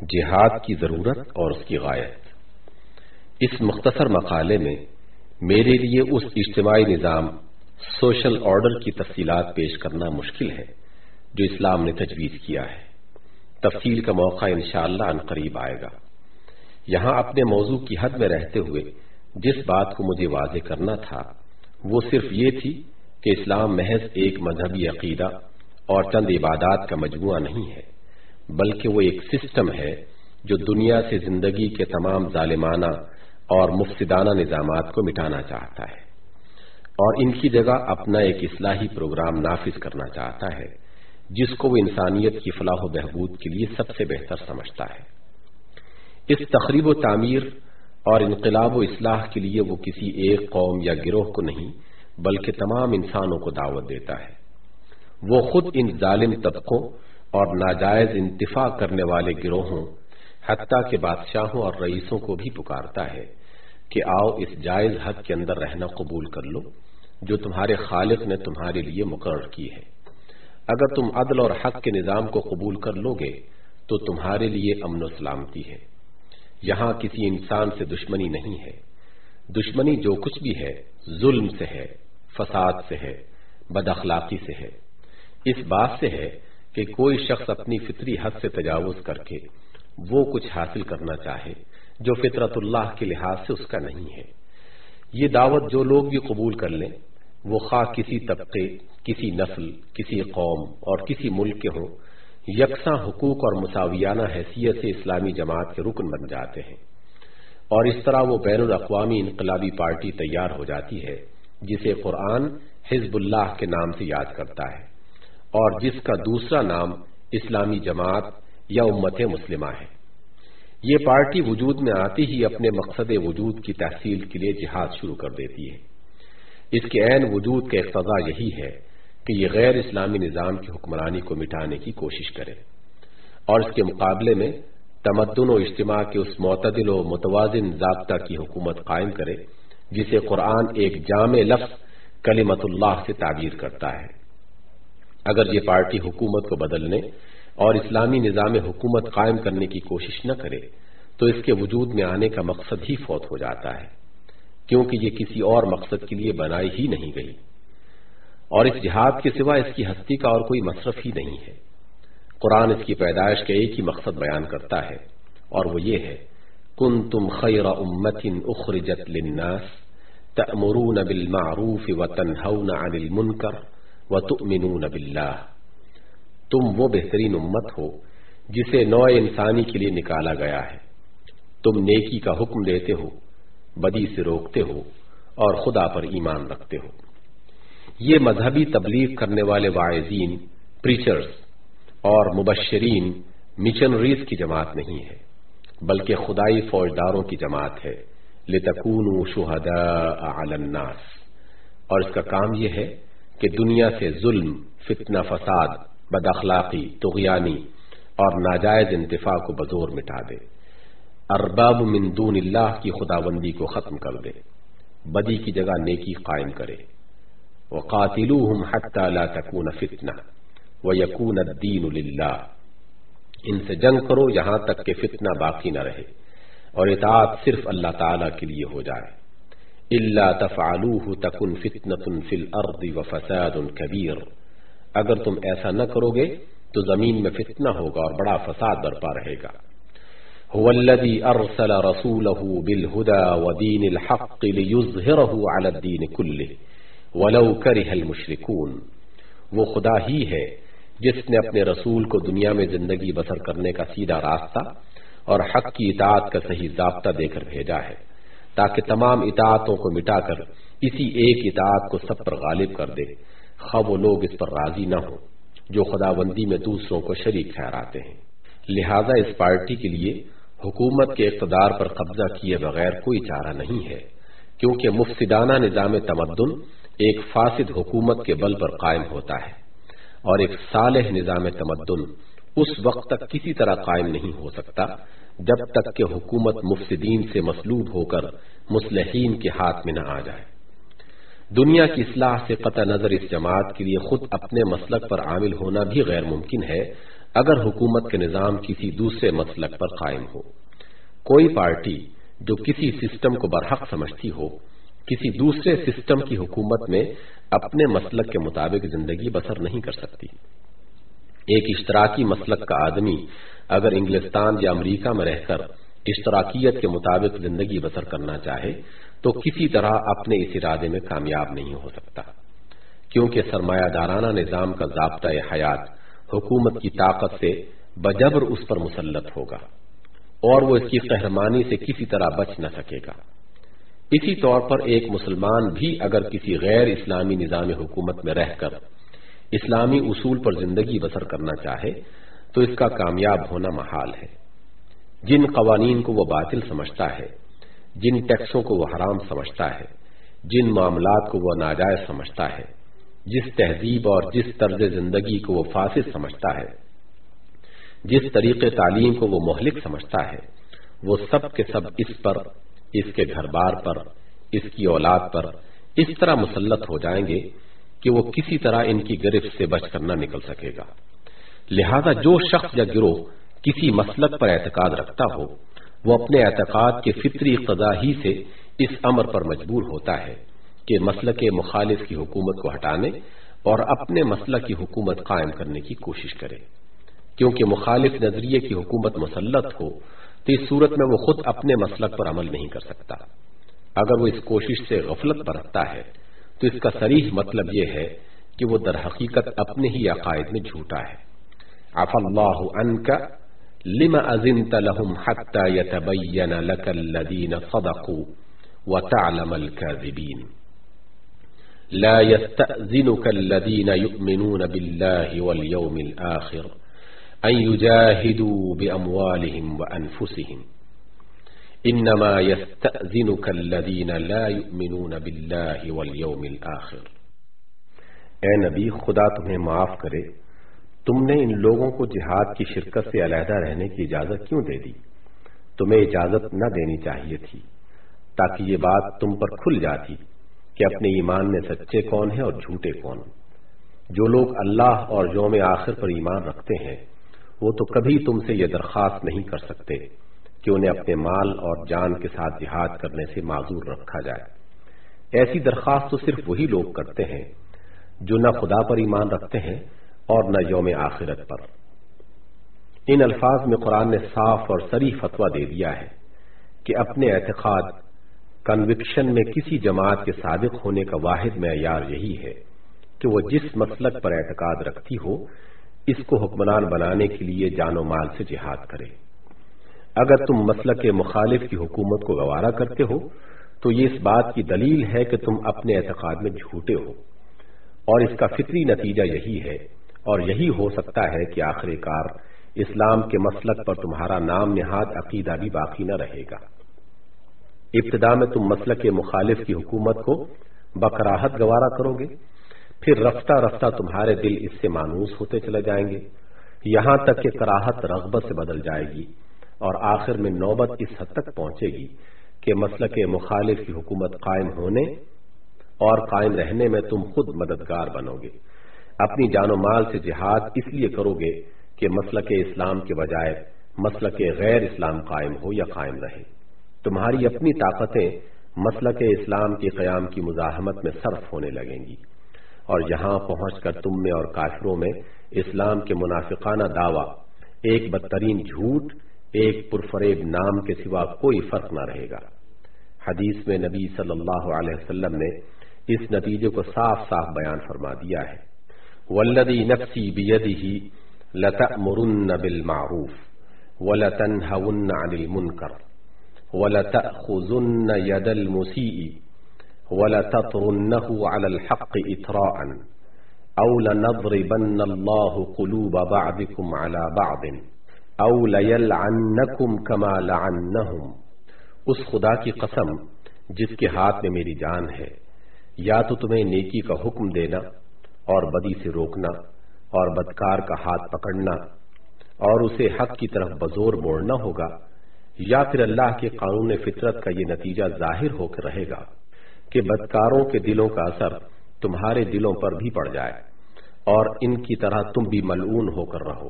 جہاد کی ضرورت اور اس کی غایت۔ اس مختصر مقالے میں میرے لیے اس اجتماعی نظام سوشل آرڈر کی تفصیلات پیش کرنا مشکل ہے جو اسلام نے تجویز کیا ہے۔ تفصیل کا موقع انشاءاللہ ان قریب آئے گا۔ یہاں اپنے موضوع کی حد میں رہتے ہوئے جس بات کو مجھے واضح کرنا تھا، وہ صرف یہ تھی کہ اسلام محض ایک مذہبی عقیدہ اور چند عبادات کا مجموعہ نہیں ہے۔ بلکہ وہ ایک سسٹم ہے جو دنیا سے زندگی کے تمام ظالمانہ اور مفسدانہ نظامات کو مٹانا چاہتا ہے اور ان کی جگہ اپنا ایک اصلاحی پروگرام نافذ کرنا چاہتا ہے، جس کو وہ انسانیت کی فلاح و بہبود کے لیے سب سے بہتر سمجھتا ہے۔ اس تقریب و تعمیر اور انقلاب و اصلاح کے لیے وہ کسی ایک قوم یا گروہ کو نہیں، بلکہ تمام انسانوں کو دعوت دیتا ہے۔ وہ خود ان ظالم طبقوں اور ناجائز انتفاع کرنے والے گروہوں، حتیٰ کے بادشاہوں اور رئیسوں کو بھی پکارتا ہے کہ آؤ اس جائز حق کے اندر رہنا قبول کر لو، جو تمہارے خالق نے تمہارے لیے مقرر کی ہے۔ اگر تم عدل اور حق کے نظام کو قبول کر لو گے تو تمہارے لیے امن و سلامتی ہے۔ یہاں کسی انسان سے دشمنی نہیں ہے۔ دشمنی جو کچھ بھی ہے، ظلم سے ہے، فساد سے ہے، بد اخلاقی سے ہے۔ اس بات سے ہے کہ کوئی شخص اپنی فطری حد سے تجاوز کر کے وہ کچھ حاصل کرنا چاہے جو فطرت اللہ کے لحاظ سے اس کا نہیں ہے۔ یہ دعوت جو لوگ بھی قبول کر لیں، وہ خواہ کسی طبقے، کسی نسل، کسی قوم اور کسی ملک کے ہوں، یکساں حقوق اور مساویانہ حیثیت سے اسلامی جماعت کے رکن بن جاتے ہیں۔ اور اس طرح وہ بین الاقوامی انقلابی پارٹی تیار ہو جاتی ہے، جسے قرآن حزب اللہ کے نام سے یاد کرتا ہے۔ اور جس کا دوسرا نام اسلامی جماعت یا امت مسلمہ ہے۔ یہ پارٹی وجود میں آتی ہی اپنے مقصد وجود کی تحصیل کے لیے جہاد شروع کر دیتی ہے۔ اس کے عین وجود کا اقتضا یہی ہے کہ یہ غیر اسلامی نظام کی حکمرانی کو مٹانے کی کوشش کرے۔ اور اس کے مقابلے میں تمدن و اجتماع کے اس معتدل و متوازن ضابطہ کی حکومت قائم کرے، جسے قرآن ایک جامع لفظ کلیمت اللہ سے تعبیر کرتا ہے۔ اگر یہ پارٹی حکومت کو بدلنے اور اسلامی نظام حکومت قائم کرنے کی کوشش نہ کرے، تو اس کے وجود میں آنے کا مقصد ہی فوت ہو جاتا ہے، کیونکہ یہ کسی اور مقصد کے لیے بنائی ہی نہیں گئی۔ اور اس جہاد کے سوا اس کی ہستی کا اور کوئی مصرف ہی نہیں ہے۔ قرآن اس کی پیدائش کا ایک ہی مقصد بیان کرتا ہے، اور وہ یہ ہے کن تم خیر امت اخرجت للناس تأمرون بالمعروف وتنہون عن المنکر وتؤمنون باللہ تم وہ بہترین امت ہو جسے نوع انسانی کے لیے نکالا گیا ہے۔ تم نیکی کا حکم دیتے ہو، بدی سے روکتے ہو اور خدا پر ایمان رکھتے ہو۔ یہ مذہبی تبلیغ کرنے والے واعظین پریچرز اور مبشرین مشنریز کی جماعت نہیں ہے، بلکہ خدائی فوجداروں کی جماعت ہے۔ لتکون شہدا الناس۔ اور اس کا کام یہ ہے کہ دنیا سے ظلم، فتنہ، فساد، بد اخلاقی تغیانی اور ناجائز انتفاع کو بزور مٹا دے۔ ارباب من دون اللہ کی خدا بندی کو ختم کر دے۔ بدی کی جگہ نیکی قائم کرے۔ وہ قاتل لا تکون فتنہ وہ یقون الدین للہ۔ ان سے جنگ کرو یہاں تک کہ فتنہ باقی نہ رہے اور اطاعت صرف اللہ تعالی کے لیے ہو جائے۔ اللہ تفعلوه تکن فتنة فی الارض وفساد کبیر اگر تم ایسا نہ کرو گے تو زمین میں فتنہ ہوگا اور بڑا فساد برپا رہے گا۔ هو الذي أرسل رسوله بالهدى ودين الحق ليظهره على الدين كله ولو كره المشركون۔ وہ خدا ہی ہے جس نے اپنے رسول کو دنیا میں زندگی بسر کرنے کا سیدھا راستہ اور حق کی اطاعت کا صحیح ضابطہ دے کر بھیجا ہے۔ تاکہ تمام اطاعتوں کو مٹا کر اسی ایک اطاعت کو سب پر غالب کر دے۔ خب وہ لوگ اس پر راضی نہ ہوں، جو خدا بندی میں دوسروں کو شریک ٹھہراتے ہیں۔ لہذا اس پارٹی کے لیے حکومت کے اقتدار پر قبضہ کیے بغیر کوئی چارہ نہیں ہے، کیونکہ مفسدانہ نظام تمدن ایک فاسد حکومت کے بل پر قائم ہوتا ہے، اور ایک صالح نظام تمدن اس وقت تک کسی طرح قائم نہیں ہو سکتا جب تک کہ حکومت مفسدین سے مسلوب ہو کر مسلحین کے ہاتھ میں نہ آ جائے۔ دنیا کی اصلاح سے قطع نظر اس جماعت کے لیے خود اپنے مسلک پر عامل ہونا بھی غیر ممکن ہے اگر حکومت کے نظام کسی دوسرے مسلک پر قائم ہو۔ کوئی پارٹی جو کسی سسٹم کو برحق سمجھتی ہو، کسی دوسرے سسٹم کی حکومت میں اپنے مسلک کے مطابق زندگی بسر نہیں کر سکتی۔ ایک اشتراکی مسلک کا آدمی اگر انگلستان یا امریکہ میں رہ کر اشتراکیت کے مطابق زندگی بسر کرنا چاہے تو کسی طرح اپنے اس ارادے میں کامیاب نہیں ہو سکتا۔ کیونکہ سرمایہ دارانہ نظام کا ضابطہ حیات حکومت کی طاقت سے بجبر اس پر مسلط ہوگا اور وہ اس کی قہرمانی سے کسی طرح بچ نہ سکے گا۔ اسی طور پر ایک مسلمان بھی اگر کسی غیر اسلامی نظام حکومت میں رہ کر اسلامی اصول پر زندگی بسر کرنا چاہے تو اس کا کامیاب ہونا محال ہے۔ جن قوانین کو وہ باطل سمجھتا ہے، جن ٹیکسوں کو وہ حرام سمجھتا ہے، جن معاملات کو وہ ناجائز سمجھتا ہے، جس تہذیب اور جس طرز زندگی کو وہ فاسد سمجھتا ہے، جس طریقے تعلیم کو وہ مہلک سمجھتا ہے، وہ سب کے سب اس پر، اس کے گھر بار پر، اس کی اولاد پر اس طرح مسلط ہو جائیں گے کہ وہ کسی طرح ان کی گرفت سے بچ کر نہ نکل سکے گا۔ لہذا جو شخص یا گروہ کسی مسلک پر اعتقاد رکھتا ہو، وہ اپنے اعتقاد کے فطری اقتدا ہی سے اس امر پر مجبور ہوتا ہے کہ مسلک مخالف کی حکومت کو ہٹانے اور اپنے مسلک کی حکومت قائم کرنے کی کوشش کرے۔ کیونکہ مخالف نظریے کی حکومت مسلط ہو، تو اس صورت میں وہ خود اپنے مسلک پر عمل نہیں کر سکتا۔ اگر وہ اس کوشش سے غفلت برتتا ہے تو اس کا صریح مطلب یہ ہے کہ وہ در حقیقت اپنے ہی عقائد میں جھوٹا ہے عف اللہ عنک لما اذنت لهم حتى يتبين لك الذين صدقوا وتعلم الكاذبين لا يستأذنك الذين يؤمنون بالله واليوم الآخر أن يجاهدوا بأموالهم وأنفسهم انما يستأذنك الذين لا يؤمنون بالله واليوم الاخر اے نبی، خدا تمہیں معاف کرے۔ تم نے ان لوگوں کو جہاد کی شرکت سے علیحدہ رہنے کی اجازت کیوں دے دی؟ تمہیں اجازت نہ دینی چاہیے تھی، تاکہ یہ بات تم پر کھل جاتی کہ اپنے ایمان میں سچے کون ہیں اور جھوٹے کون۔ جو لوگ اللہ اور یوم آخر پر ایمان رکھتے ہیں، وہ تو کبھی تم سے یہ درخواست نہیں کر سکتے۔ کہ انہیں اپنے مال اور جان کے ساتھ جہاد کرنے سے معذور رکھا جائے۔ ایسی درخواست تو صرف وہی لوگ کرتے ہیں جو نہ خدا پر ایمان رکھتے ہیں اور نہ یوم آخرت پر۔ ان الفاظ میں قرآن نے صاف اور سری فتویٰ دے دیا ہے کہ اپنے اعتقاد کنوکشن میں کسی جماعت کے صادق ہونے کا واحد معیار یہی ہے کہ وہ جس مسلک پر اعتقاد رکھتی ہو، اس کو حکمران بنانے کے لیے جان و مال سے جہاد کرے۔ اگر تم مسلک کے مخالف کی حکومت کو گوارا کرتے ہو، تو یہ اس بات کی دلیل ہے کہ تم اپنے اعتقاد میں جھوٹے ہو۔ اور اس کا فطری نتیجہ یہی ہے، اور یہی ہو سکتا ہے کہ آخر کار اسلام کے مسلک پر تمہارا نام نہاد عقیدہ بھی باقی نہ رہے گا۔ ابتدا میں تم مسلک کے مخالف کی حکومت کو بکراہت گوارا کرو گے، پھر رفتہ رفتہ تمہارے دل اس سے مانوس ہوتے چلے جائیں گے۔ یہاں تک کہ کراہت رغبت سے بدل جائے گی۔ اور آخر میں نوبت اس حد تک پہنچے گی کہ مسئلہ کے مخالف کی حکومت قائم ہونے اور قائم رہنے میں تم خود مددگار بنو گے۔ اپنی جان و مال سے جہاد اس لیے کرو گے کہ مسئلہ کے اسلام کے بجائے مسئلہ کے غیر اسلام قائم ہو یا قائم رہے۔ تمہاری اپنی طاقتیں مسئلہ کے اسلام کے قیام کی مزاحمت میں صرف ہونے لگیں گی۔ اور یہاں پہنچ کر تم میں اور کافروں میں اسلام کے منافقانہ دعوی، ایک بدترین جھوٹ ایک پرفریب نام کے سوا کوئی فرق نہ رہے گا۔ حدیث میں نبی صلی اللہ علیہ وسلم نے اس نتیجے کو صاف صاف بیان فرما دیا ہے۔ ولدی نفسی بیدی لتا لتأمرن بالمعروف ولتنهون عن المنکر ولتأخذن يد المسيء ولتطرنه على الحق إطراء أو لنضربن الله قلوب بعضكم على بعض أو ليلعنكم كما لعنهم اس خدا کی قسم جس کے ہاتھ میں میری جان ہے، یا تو تمہیں نیکی کا حکم دینا اور بدی سے روکنا اور بدکار کا ہاتھ پکڑنا اور اسے حق کی طرف بزور موڑنا ہوگا، یا پھر اللہ کے قانون فطرت کا یہ نتیجہ ظاہر ہو کر رہے گا کہ بدکاروں کے دلوں کا اثر تمہارے دلوں پر بھی پڑ جائے اور ان کی طرح تم بھی ملعون ہو کر رہو۔